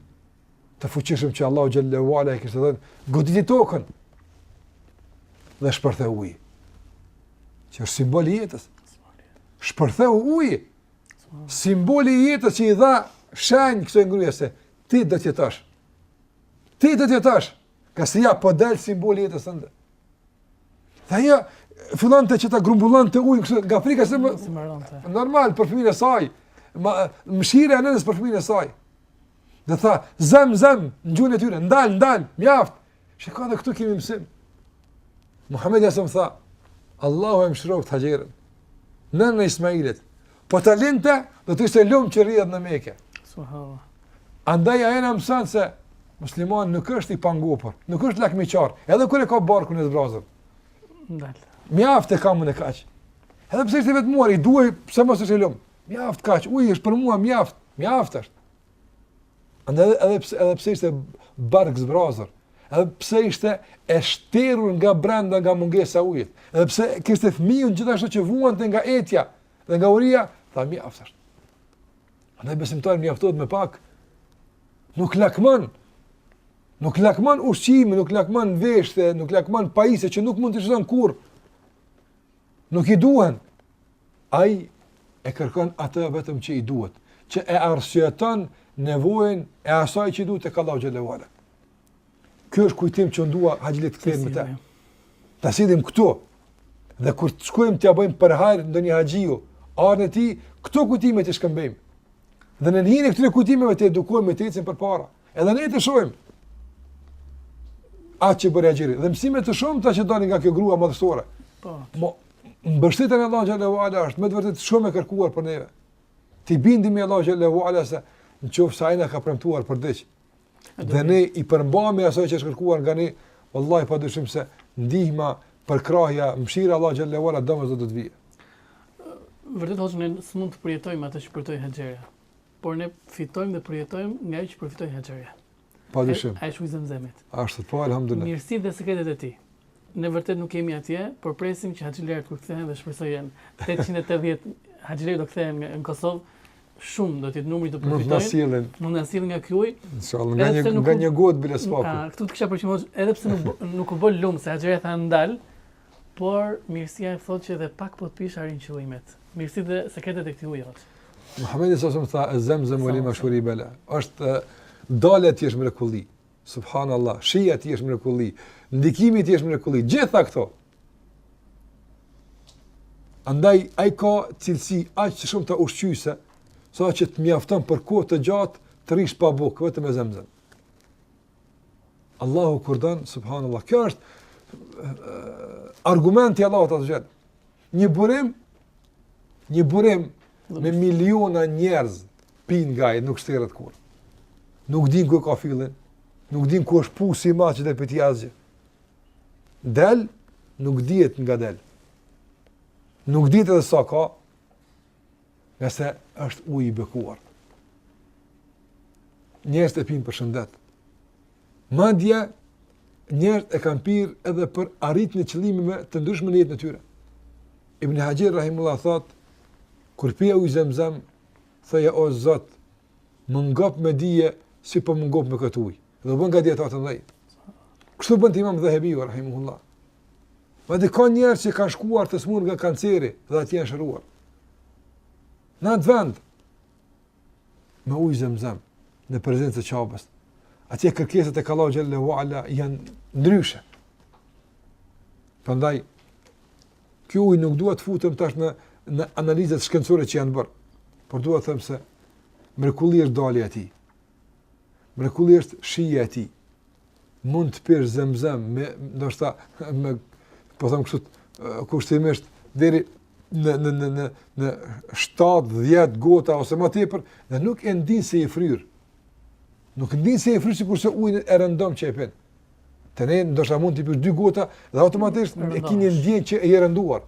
të fuqishëm që Allahu xhelle ue ala i kishte dhënë, goditi tokën. Dhe shpërtheu uji. Që është simbol i jetës. Shpërtheu uji. Simboli i jetës që i dha shenjë kësaj gruaje se ti do të jetosh. Ti do të jetosh. Ngase ja po del simboli i jetës tënde. Dhe ajo fillonte që ta grumbullonte ujin kështu nga frika se normal për fëmijën e saj. Mëshira e nënës për fëmijën e saj. Dhe tha, zem, zem, në gjuhën e tyre, ndal, ndal, mjaft. Shiko dhe këtu kemi mësim. Muhammedi alejhi selam tha, Allahu e mëshiroftë Haxherën, nënën e Ismailit, Po ta linte, do të ishte lum që rrjedh në Mekë. Subhanallah. Andaj ai na mëson se muslimani nuk është i pangopur, nuk është lakmiqar, edhe kur e ka barkun e zbrazur. Ndal. Mjaft e kam unë kaq. Edhe pse është vetëm i duaj pse mos është i lum. Mjaft kaq, uji është për mua mjaft, mjaft është. Andaj edhe pse edhe pse ishte bark zbrazur, edhe pse ishte e shterur nga brenda nga mungesa e ujit, edhe pse kishte fëmijën gjithashtu që vuante nga etja, Dhe nga uria, tha mjaft është. Andaj besimtari mjaftohet me pak, nuk lakmon, nuk lakmon ushqime, nuk lakmon veshje, nuk lakmon pajisje që nuk mund t'i shfrytëzon kurrë, nuk i duhen. Ai e kërkon atë vetëm që i duhet, që e arsyeton nevojën e asaj që i duhet tek Allahu xhelle ue ala. Ky është kujtimi që dua haxhilerët të kthehen me të. Ta sjellin këtu. Dhe kur të shkojmë t'ia bëjmë për hajr ndonjë haxhiu, ardhjen e tij, këto kujtime t'i shkëmbejmë. Dhe në hijen e këtyre kujtimeve të edukohemi të ecim përpara. Edhe ne të shohim. Atë që bëri Haxherja, dhe mësime të shumta që dalin nga kjo grua madhështore. Po. Mbështetja në Allahu xhelle ue ala është me të vërtetë shumë e kërkuar për neve. T'i bindemi Allahut xhelle ue ala se nëse ai na ka premtuar për diç, Dhe ne i përmbahemi asaj që është kërkuar nga ne, vallahi pa dyshim se ndihma, përkrahja, mëshira e Allahut xhelle ue ala domosdo do të vijë. Vërtet, hoxhë, ne s'mund të përjetojmë atë që përjetoi Haxherja, por ne fitojmë dhe përjetojmë nga ajo që përfitoi Haxherja. Pa dyshim. Ai është uji i zemzemit. Ashtu po, alhamdulillah. Mirësi dhe sekretet e tij. Ne vërtet nuk jemi atje, por presim që haxhilerët kur kthehen dhe shpresoj janë 880 haxhilerë do kthehen në Kosovë, shumë do të jetë numri të përfitojnë. Mund na sillin. Mund na sillin nga ky ujë. Inshallah, nga një nga një gotë bile së paku. Ah, këtu të kisha përqendruar edhe pse nuk nuk u bë lum se Haxherja tha ndal, por mirësia e thotë që edhe pak po të pish arrin qëllimet. Mirësi dhe sekretet e këtij uji hoxhë. Muhamedi alejhi selam tha zemzemu lima shuribe leh. Është dalja e tij është mrekulli. Subhanallah, shija e tij është mrekulli, ndikimi i tij është mrekulli, gjitha këto. Andaj, ai ka cilësi aq shumë të ushqyese, sa që të mjafton për kohë të gjatë të rrish pa bukë, vetëm me zemzem. Allahu kur don, subhanallah, kjo është eh, argument i Allahut xhel. Një burim, një burim Me miliona njerëz pinë nga ai nuk shterret kurrë. Nuk din ku e ka fillin, nuk din ku është pusi i madh që del prej tij asgjë. Del, nuk dihet nga del. Nuk dihet edhe sa ka, ngase është uj i bekuar. Njerëzit e pinë për shëndet, Madje njerëzit e kanë pirë edhe për arritjen e qëllimeve të ndryshme në jetën e tyre. Ibn Haxher rahimullah thot kur pija ujë zemzem thoja o Zot më ngop me dije si po më ngop me këtë ujë. Dhe bën gati ata të ndaj. Kështu bën Imam Dhehebi rahimullah. Madje ka njerëz që kanë shkuar të smurë nga kanceri dhe aty janë shëruar. Në atë vend, me ujë zemzem në prezencë të Qabes. Atje kërkesat te Allahu xhelle ve ala janë ndryshe. Prandaj ky ujë nuk dua të futem tash në në analizat shkencore që janë bërë. Por dua të them se mrekulli është dalja e tij. Mrekulli është shija e tij. mund të pish zemzem me ndoshta me po themi kështu kushtimisht deri në në në në në 7-10 gota ose më tepër dhe nuk e ndin se je fryr. Nuk e ndin se je fryr sikurse ujin e rëndomtë që e pin. Te ne ndoshta mund të pish dy gota dhe automatisht e kemi ndjenjën që je rënduar.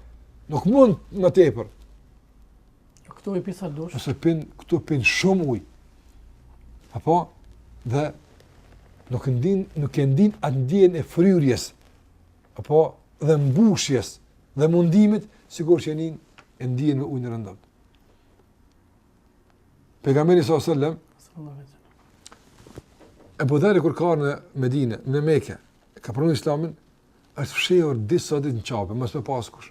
Nuk mund më tepër. Këtu i pi sa dush. Nëse pin, këtu pin shumë ujë. Apo dhe nuk e ndin, nuk e ndin atë ndjenjën e fryrjes. Apo dhe mbushjes dhe mundimit sikur që nin e ndjen me ujin e rëndomtë. Pejgamberi sa selam Ebu Dherri kur ka në Medinë, në Mekë, ka pranuar Islamin, është fshehur disa ditë në Qabe, mos me pa askush.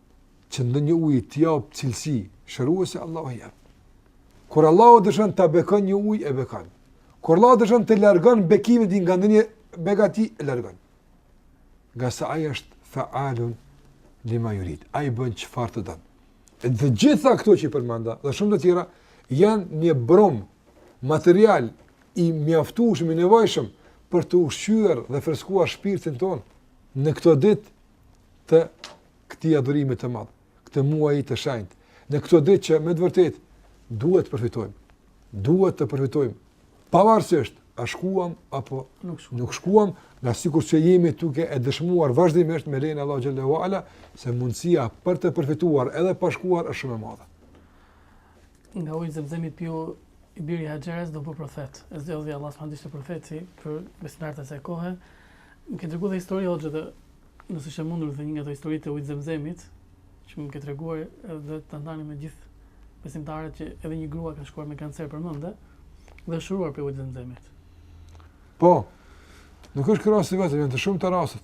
që ndonjë ujë të japë cilësi shëruese, Allahu e jep. Kur Allahu dëshon ta bekon një ujë e bekon. Kur Allahu dëshon ta largon bekimin nga ndonjë begati e largon. Ngase ai është faalun lima jurid. Ai bën çfarë të don. Dhe gjitha këto që i përmenda dhe shumë të tjera janë një brum material i mjaftueshëm i nevojshëm për të ushqyer dhe freskuar shpirtin ton në këto ditë të këtij adhurimi të madh, këtë muaji të shenjtë, në këto ditë që me të vërtetë duhet të përfitojmë. Duhet të përfitojmë pavarësisht a shkuam apo nuk shkuam, nuk shkuam nga sikur që jemi duke e dëshmuar vazhdimisht me lejen e Allahut xhele ue ala, se mundësia për të përfituar edhe pa shkuar është shumë e madhe. Nga ujë zemzemi piu i biri i Haxheres dhe u bë profet, e zgjodhi Allahu subhanehu dhe ishte profeti për besimtarët e asaj kohe, më ke treguar dhe histori hoxhë dhe Nëse është e mundur dhe një nga ato historitë e ujit të Zemzemit, që më ke treguar edhe ta ndani me gjithë besimtarët që edhe një grua ka shkuar me kancer përmende dhe shëruar prej ujit të Zemzemit. Po. Nuk është rast i vetëm, janë të shumta rastet.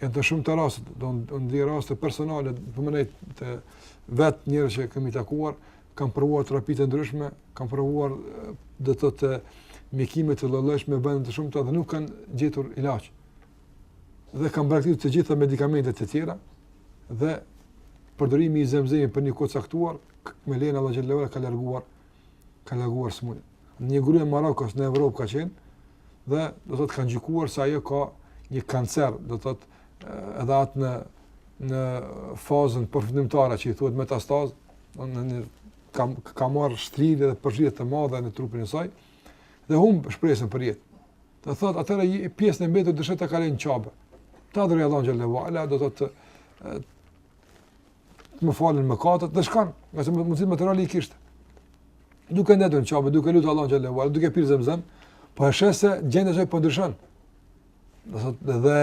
Janë të shumta rastet, do të ndaj raste personale, po me vetë njerëz që kemi takuar, kanë provuar terapi të ndryshme, kanë provuar do të thotë mjekime të llojllojshme dhe të shumta dhe nuk kanë gjetur ilaç. dhe kanë braktisur të gjitha medikamentet e tjera dhe përdorimi i zemzemit për një kohë të caktuar me lejen e Allahut xhele ue ala ka larguar ka larguar sëmundjen. Një grua e Marokos në Evropë ka qenë dhe do thotë kanë gjykuar se ajo ka një kancer, do thotë edhe atë në në fazën përfundimtare që i thuhet metastazë, në një ka ka marrë shtrirje dhe përgjithë të madhe në trupin e saj dhe humb shpresën për jetë. Do thotë atëherë pjesën e mbetur dëshiroj ta kaloj në Qabe. Ta adhuroj Allahun xhele ue ala, do thotë të më falen mëkatet, dhe shkon, ngase mundësi materiale i kishte. Duke ndenjur në Qabe, duke lutur Allahun xhele ue ala, duke pirë zemzem, po e sheh se gjendja e saj po ndryshon. Do thotë dhe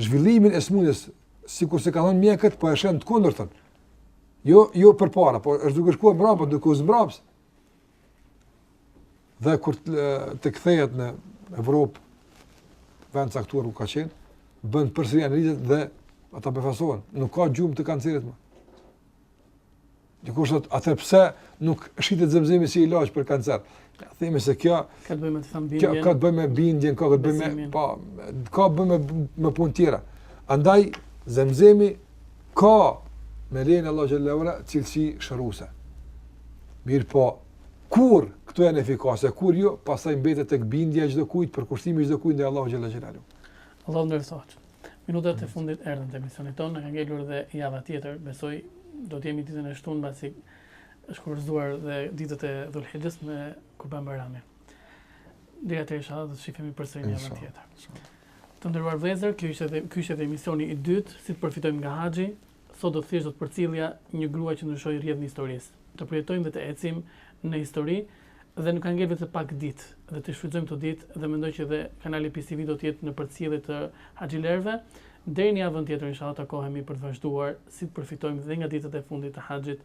zhvillimin e sëmundjes, sikurse kanë thënë mjekët, po e sheh të kundërtën. Jo, jo përpara, po është duke shkuar mbrapa, duke u zmbrapsur. Dhe kur të kthehet në Evropë, vend të caktuar ku ka qenë, bën përsëri analizat dhe ata befasohen, nuk ka gjurmë të kancerit më. Dikush thotë, atëherë pse nuk shitet zemzemi si ilaç për kancer? Ja, themi se kjo ka të bëjë me thënë bindjen. Kjo ka të bëjë me bindjen, ka të bëjë me pa, po, ka të bëjë me me punë tjera. Andaj zemzemi ka me lejen e Allahut xhele ue ala cilësi shëruese. Mirëpo, kur këto janë efikase, kur jo, pastaj mbetet tek bindja e çdokujt, përkushtimi i çdokujt ndaj Allahut xhele xhelaluhu. Allahu ju nderoftë. Minutat e fundit erdhën të emisionit tonë, na ka ngelur dhe java tjetër, besoj do të jemi ditën e shtunë mbasi është kurzuar dhe ditët e Dhulhixhes me Kurban Bajramin. Dhe atëherë inshallah do të shihemi përsëri në javën tjetër. Të nderuar vëllezër, ky ishte dhe emisioni i dytë, si të përfitojmë nga haxhi. Sot do të thosha do të përcillja një grua që ndryshoi rrjedhën e historisë. Të përjetojmë dhe të ecim në histori dhe nuk ka ngel vetëm pak ditë dhe të shfrytëzojmë këto ditë dhe mendoj që dhe kanali Peace TV do të jetë në përcjellje të haxhilerëve. Deri në javën tjetër inshallah takohemi për të vazhduar si të përfitojmë dhe nga ditët e fundit të haxhit